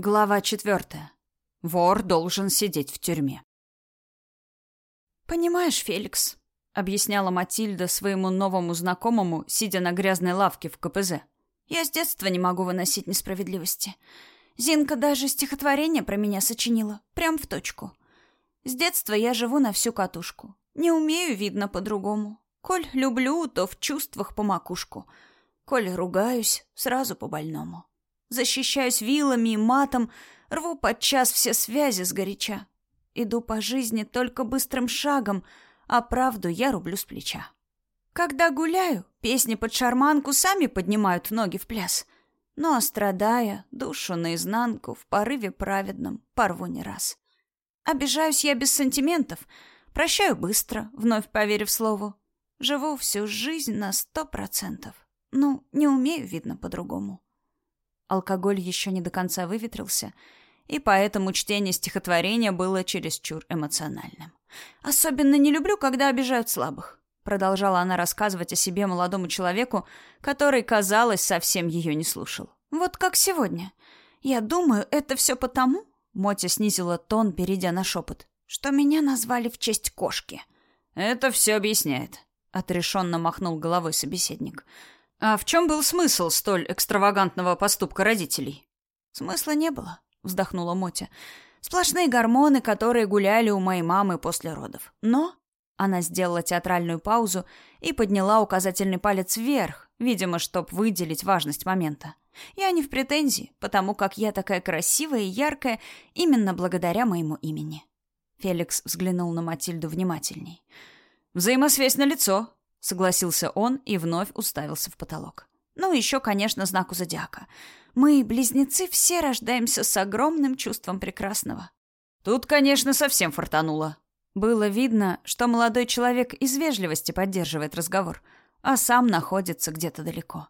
Глава четвертая. Вор должен сидеть в тюрьме. «Понимаешь, Феликс», — объясняла Матильда своему новому знакомому, сидя на грязной лавке в КПЗ, «я с детства не могу выносить несправедливости. Зинка даже стихотворение про меня сочинила, прям в точку. С детства я живу на всю катушку. Не умею, видно, по-другому. Коль люблю, то в чувствах по макушку. Коль ругаюсь, сразу по-больному. Защищаюсь вилами и матом, рву подчас все связи сгоряча. Иду по жизни только быстрым шагом, а правду я рублю с плеча. Когда гуляю, песни под шарманку сами поднимают ноги в пляс. Но, страдая, душу наизнанку, в порыве праведном, порву не раз. Обижаюсь я без сантиментов, прощаю быстро, вновь поверив слову. Живу всю жизнь на сто процентов. Ну, не умею, видно, по-другому. Алкоголь еще не до конца выветрился, и поэтому чтение стихотворения было чересчур эмоциональным. «Особенно не люблю, когда обижают слабых», — продолжала она рассказывать о себе молодому человеку, который, казалось, совсем ее не слушал. «Вот как сегодня. Я думаю, это все потому...» Мотя снизила тон, перейдя на шепот. «Что меня назвали в честь кошки». «Это все объясняет», — отрешенно махнул головой собеседник. А в чем был смысл столь экстравагантного поступка родителей? Смысла не было, вздохнула Мотя. Сплошные гормоны, которые гуляли у моей мамы после родов. Но она сделала театральную паузу и подняла указательный палец вверх, видимо, чтоб выделить важность момента. Я не в претензии, потому как я такая красивая и яркая именно благодаря моему имени. Феликс взглянул на Матильду внимательней. Взаимосвязь на лицо, Согласился он и вновь уставился в потолок. Ну, еще, конечно, знаку зодиака. Мы, близнецы, все рождаемся с огромным чувством прекрасного. Тут, конечно, совсем фартануло. Было видно, что молодой человек из вежливости поддерживает разговор, а сам находится где-то далеко.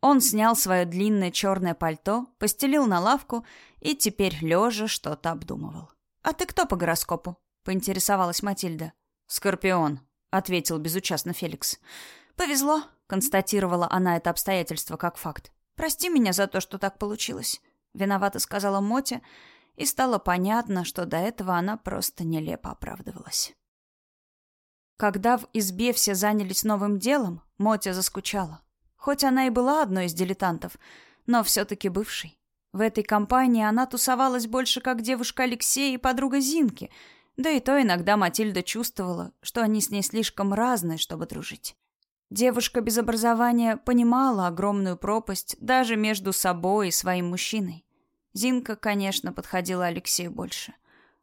Он снял свое длинное черное пальто, постелил на лавку и теперь лежа что-то обдумывал. «А ты кто по гороскопу?» — поинтересовалась Матильда. «Скорпион», — ответил безучастно Феликс. «Повезло», — констатировала она это обстоятельство как факт. «Прости меня за то, что так получилось», — виновато сказала Мотя, и стало понятно, что до этого она просто нелепо оправдывалась. Когда в избе все занялись новым делом, Мотя заскучала. Хоть она и была одной из дилетантов, но все-таки бывшей. В этой компании она тусовалась больше как девушка Алексея и подруга Зинки — да и то иногда Матильда чувствовала, что они с ней слишком разные, чтобы дружить. Девушка без образования понимала огромную пропасть даже между собой и своим мужчиной. Зинка, конечно, подходила Алексею больше.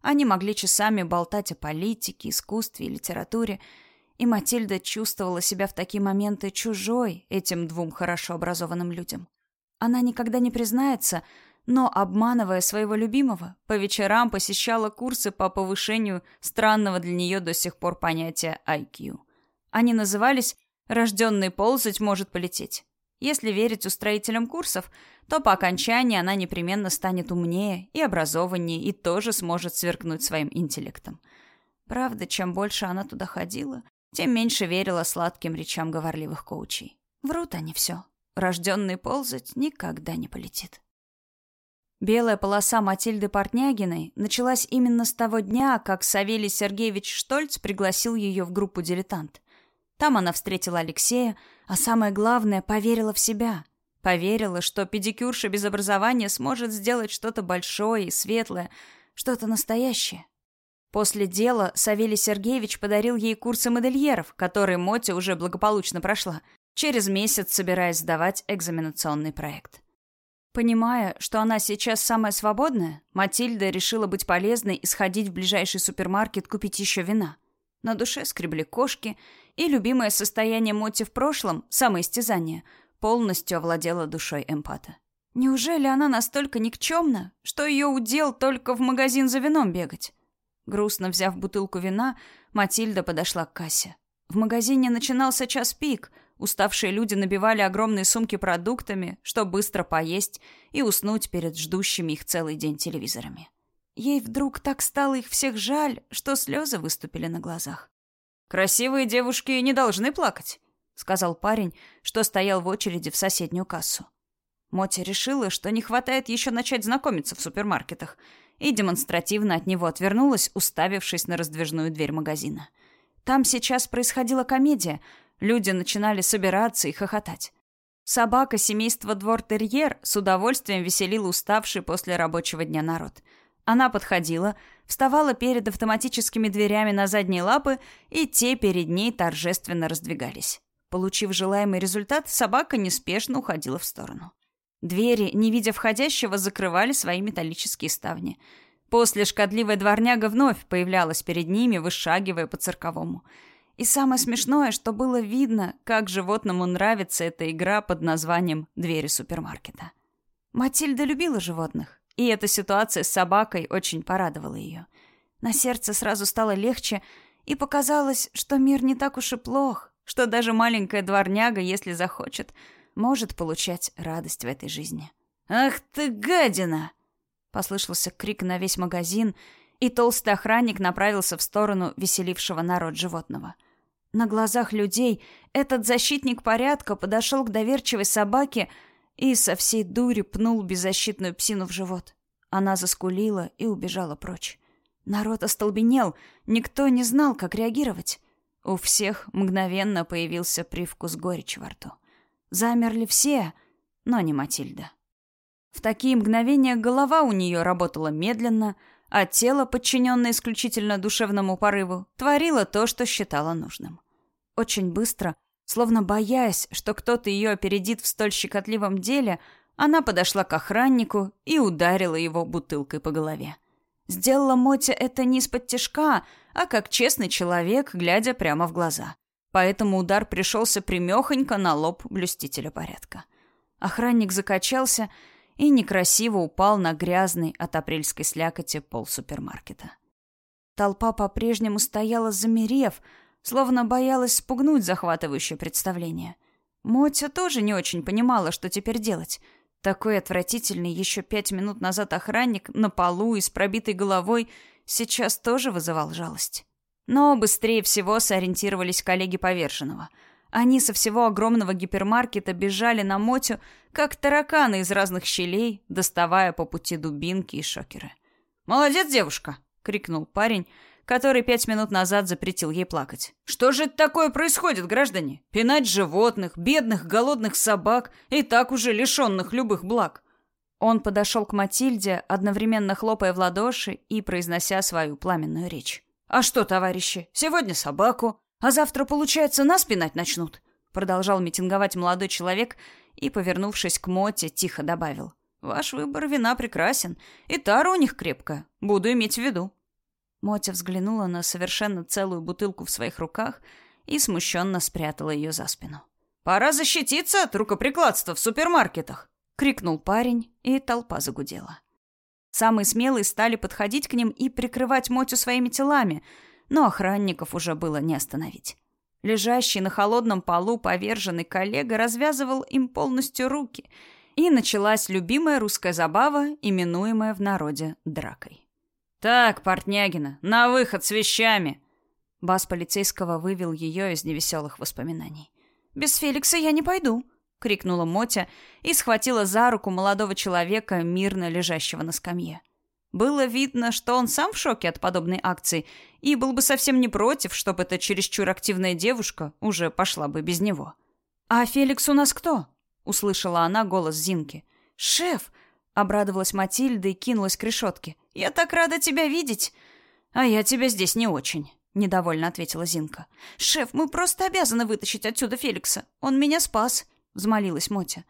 Они могли часами болтать о политике, искусстве и литературе, и Матильда чувствовала себя в такие моменты чужой этим двум хорошо образованным людям. Она никогда не признается, но, обманывая своего любимого, по вечерам посещала курсы по повышению странного для нее до сих пор понятия IQ. Они назывались «Рожденный ползать может полететь». Если верить устроителям курсов, то по окончании она непременно станет умнее и образованнее и тоже сможет сверкнуть своим интеллектом. Правда, чем больше она туда ходила, тем меньше верила сладким речам говорливых коучей. Врут они все. Рожденный ползать никогда не полетит. Белая полоса Матильды Портнягиной началась именно с того дня, как Савелий Сергеевич Штольц пригласил ее в группу «Дилетант». Там она встретила Алексея, а самое главное, поверила в себя. Поверила, что педикюрша без образования сможет сделать что-то большое и светлое, что-то настоящее. После дела Савелий Сергеевич подарил ей курсы модельеров, которые Мотя уже благополучно прошла, через месяц собираясь сдавать экзаменационный проект. Понимая, что она сейчас самая свободная, Матильда решила быть полезной и сходить в ближайший супермаркет купить еще вина. На душе скребли кошки, и любимое состояние Моти в прошлом, самоистязание, полностью овладело душой эмпата. Неужели она настолько никчемна, что ее удел только в магазин за вином бегать? Грустно взяв бутылку вина, Матильда подошла к кассе. В магазине начинался час пик — Уставшие люди набивали огромные сумки продуктами, чтобы быстро поесть и уснуть перед ждущими их целый день телевизорами. Ей вдруг так стало их всех жаль, что слезы выступили на глазах. «Красивые девушки не должны плакать», — сказал парень, что стоял в очереди в соседнюю кассу. Мотя решила, что не хватает еще начать знакомиться в супермаркетах, и демонстративно от него отвернулась, уставившись на раздвижную дверь магазина. Там сейчас происходила комедия, люди начинали собираться и хохотать. Собака семейства двор-терьер с удовольствием веселила уставший после рабочего дня народ. Она подходила, вставала перед автоматическими дверями на задние лапы, и те перед ней торжественно раздвигались. Получив желаемый результат, собака неспешно уходила в сторону. Двери, не видя входящего, закрывали свои металлические ставни. После шкодливая дворняга вновь появлялась перед ними, вышагивая по цирковому. И самое смешное, что было видно, как животному нравится эта игра под названием «Двери супермаркета». Матильда любила животных, и эта ситуация с собакой очень порадовала ее. На сердце сразу стало легче, и показалось, что мир не так уж и плох, что даже маленькая дворняга, если захочет, может получать радость в этой жизни. «Ах ты гадина!» Послышался крик на весь магазин, и толстый охранник направился в сторону веселившего народ животного. На глазах людей этот защитник порядка подошел к доверчивой собаке и со всей дури пнул беззащитную псину в живот. Она заскулила и убежала прочь. Народ остолбенел, никто не знал, как реагировать. У всех мгновенно появился привкус горечи во рту. Замерли все, но не Матильда. В такие мгновения голова у нее работала медленно, а тело, подчиненное исключительно душевному порыву, творило то, что считало нужным. Очень быстро, словно боясь, что кто-то ее опередит в столь щекотливом деле, она подошла к охраннику и ударила его бутылкой по голове. Сделала Мотя это не из-под тяжка, а как честный человек, глядя прямо в глаза поэтому удар пришелся примехонько на лоб блюстителя порядка. Охранник закачался и некрасиво упал на грязный от апрельской слякоти пол супермаркета. Толпа по-прежнему стояла замерев, словно боялась спугнуть захватывающее представление. Мотя тоже не очень понимала, что теперь делать. Такой отвратительный еще пять минут назад охранник на полу и с пробитой головой сейчас тоже вызывал жалость. Но быстрее всего сориентировались коллеги поверженного. Они со всего огромного гипермаркета бежали на мотю, как тараканы из разных щелей, доставая по пути дубинки и шокеры. «Молодец, девушка!» — крикнул парень, который пять минут назад запретил ей плакать. «Что же это такое происходит, граждане? Пинать животных, бедных, голодных собак, и так уже лишенных любых благ!» Он подошел к Матильде, одновременно хлопая в ладоши и произнося свою пламенную речь. «А что, товарищи, сегодня собаку, а завтра, получается, нас пинать начнут?» Продолжал митинговать молодой человек и, повернувшись к Моте, тихо добавил. «Ваш выбор вина прекрасен, и тара у них крепкая, буду иметь в виду». Мотя взглянула на совершенно целую бутылку в своих руках и смущенно спрятала ее за спину. «Пора защититься от рукоприкладства в супермаркетах!» — крикнул парень, и толпа загудела. Самые смелые стали подходить к ним и прикрывать Мотю своими телами, но охранников уже было не остановить. Лежащий на холодном полу поверженный коллега развязывал им полностью руки, и началась любимая русская забава, именуемая в народе дракой. «Так, Портнягина, на выход с вещами!» Бас полицейского вывел ее из невеселых воспоминаний. «Без Феликса я не пойду», — крикнула Мотя и схватила за руку молодого человека, мирно лежащего на скамье. Было видно, что он сам в шоке от подобной акции и был бы совсем не против, чтобы эта чересчур активная девушка уже пошла бы без него. «А Феликс у нас кто?» — услышала она голос Зинки. «Шеф!» — обрадовалась Матильда и кинулась к решетке. «Я так рада тебя видеть!» «А я тебя здесь не очень», — недовольно ответила Зинка. «Шеф, мы просто обязаны вытащить отсюда Феликса. Он меня спас взмолилась Мотя.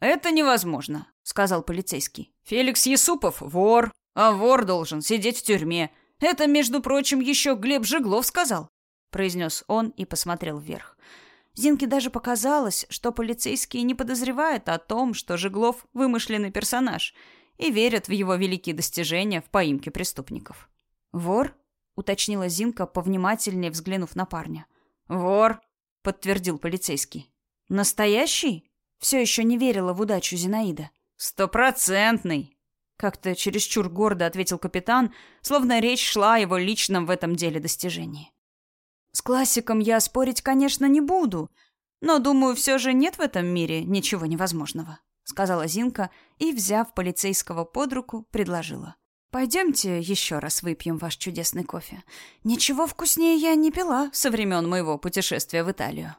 «Это невозможно», — сказал полицейский. «Феликс Есупов — вор, а вор должен сидеть в тюрьме. Это, между прочим, еще Глеб Жиглов сказал», — произнес он и посмотрел вверх. Зинке даже показалось, что полицейские не подозревают о том, что Жиглов — вымышленный персонаж, и верят в его великие достижения в поимке преступников. «Вор?» — уточнила Зинка, повнимательнее взглянув на парня. «Вор», — подтвердил полицейский. «Настоящий?» Все еще не верила в удачу Зинаида. «Стопроцентный!» Как-то чересчур гордо ответил капитан, словно речь шла о его личном в этом деле достижении. «С классиком я спорить, конечно, не буду, но, думаю, все же нет в этом мире ничего невозможного», сказала Зинка и, взяв полицейского под руку, предложила. «Пойдемте еще раз выпьем ваш чудесный кофе. Ничего вкуснее я не пила со времен моего путешествия в Италию».